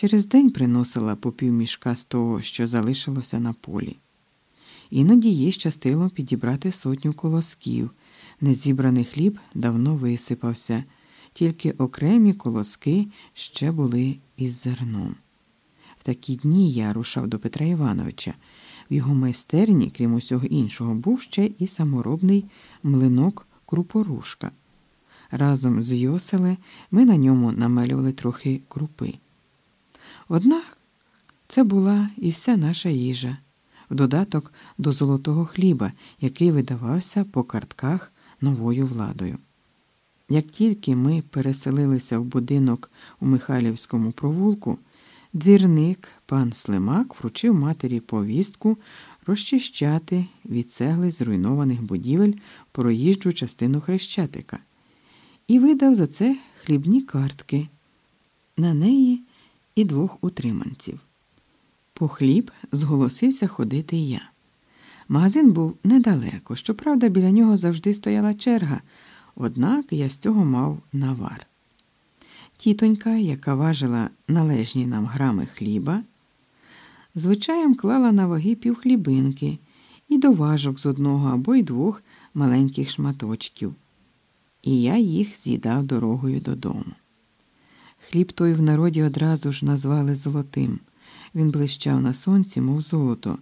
Через день приносила по півмішка з того, що залишилося на полі. Іноді їй щастило підібрати сотню колосків. Незібраний хліб давно висипався, тільки окремі колоски ще були із зерном. В такі дні я рушав до Петра Івановича. В його майстерні, крім усього іншого, був ще і саморобний млинок крупорушка. Разом з Йоселе ми на ньому намелювали трохи крупи. Однак це була і вся наша їжа, в додаток до золотого хліба, який видавався по картках новою владою. Як тільки ми переселилися в будинок у Михайлівському провулку, двірник пан Слимак вручив матері повістку розчищати від цегли зруйнованих будівель проїжджу частину Хрещатика і видав за це хлібні картки. На неї і двох утриманців. По хліб зголосився ходити я. Магазин був недалеко, щоправда, біля нього завжди стояла черга, однак я з цього мав навар. Тітонька, яка важила належні нам грами хліба, звичаєм клала на ваги півхлібинки і до важок з одного або й двох маленьких шматочків, і я їх з'їдав дорогою додому. Хліб той в народі одразу ж назвали золотим. Він блищав на сонці, мов золото,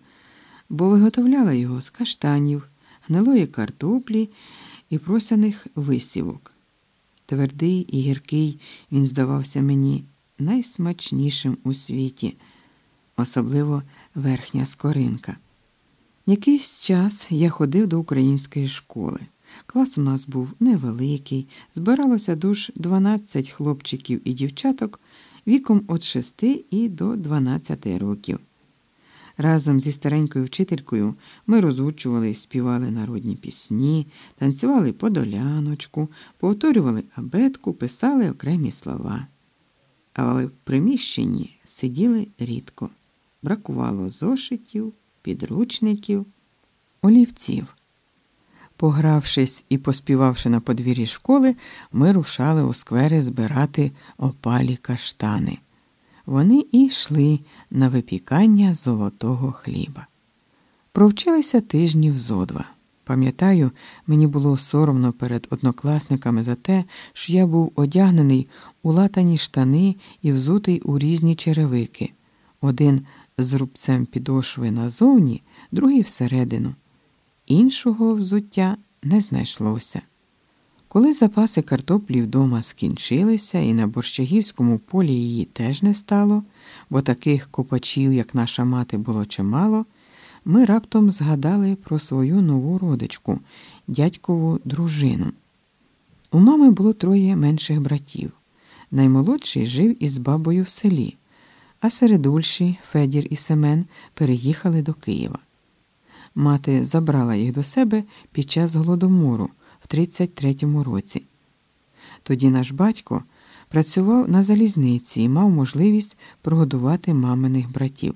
бо виготовляла його з каштанів, гнилої картоплі і просяних висівок. Твердий і гіркий він здавався мені найсмачнішим у світі, особливо верхня скоринка. Якийсь час я ходив до української школи. Клас у нас був невеликий, збиралося душ 12 хлопчиків і дівчаток віком від 6 і до 12 років. Разом зі старенькою вчителькою ми розучували і співали народні пісні, танцювали подоляночку, повторювали абетку, писали окремі слова. Але в приміщенні сиділи рідко. Бракувало зошитів, підручників, олівців. Погравшись і поспівавши на подвір'ї школи, ми рушали у сквери збирати опалі каштани. Вони і йшли на випікання золотого хліба. Провчилися тижнів зо два. Пам'ятаю, мені було соромно перед однокласниками за те, що я був одягнений у латані штани і взутий у різні черевики, один з рубцем підошви назовні, другий всередину. Іншого взуття не знайшлося. Коли запаси картоплі вдома скінчилися, і на борщагівському полі її теж не стало, бо таких копачів, як наша мати, було чимало, ми раптом згадали про свою нову родичку, дядькову дружину. У мами було троє менших братів. Наймолодший жив із бабою в селі, а середульші Федір і Семен переїхали до Києва. Мати забрала їх до себе під час голодомору в 33-му році. Тоді наш батько працював на залізниці і мав можливість прогодувати маминих братів.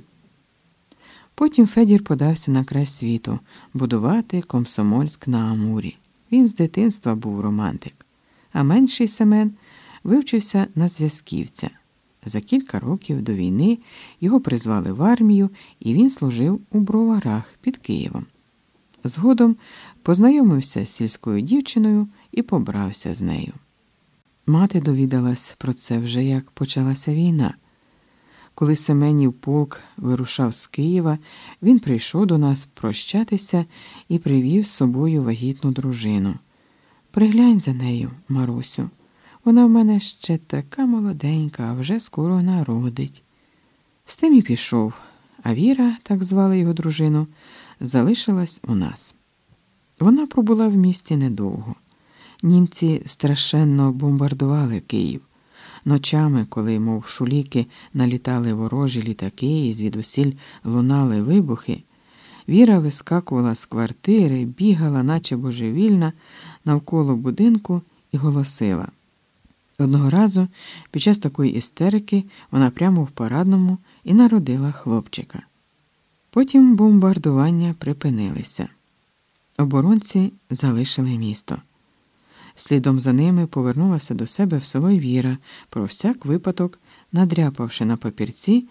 Потім Федір подався на край світу будувати Комсомольськ на Амурі. Він з дитинства був романтик, а менший Семен вивчився на зв'язківця. За кілька років до війни його призвали в армію, і він служив у броварах під Києвом. Згодом познайомився з сільською дівчиною і побрався з нею. Мати довідалась про це вже як почалася війна. Коли Семенів полк вирушав з Києва, він прийшов до нас прощатися і привів з собою вагітну дружину. Приглянь за нею, Марусю. Вона в мене ще така молоденька, а вже скоро народить. З тим і пішов, а Віра, так звали його дружину, залишилась у нас. Вона пробула в місті недовго. Німці страшенно бомбардували Київ. Ночами, коли, мов шуліки, налітали ворожі літаки і звідусіль лунали вибухи, Віра вискакувала з квартири, бігала, наче божевільна, навколо будинку і голосила. Одного разу, під час такої істерики, вона прямо в парадному і народила хлопчика. Потім бомбардування припинилися. Оборонці залишили місто. Слідом за ними повернулася до себе в село Віра, про всяк випадок, надряпавши на папірці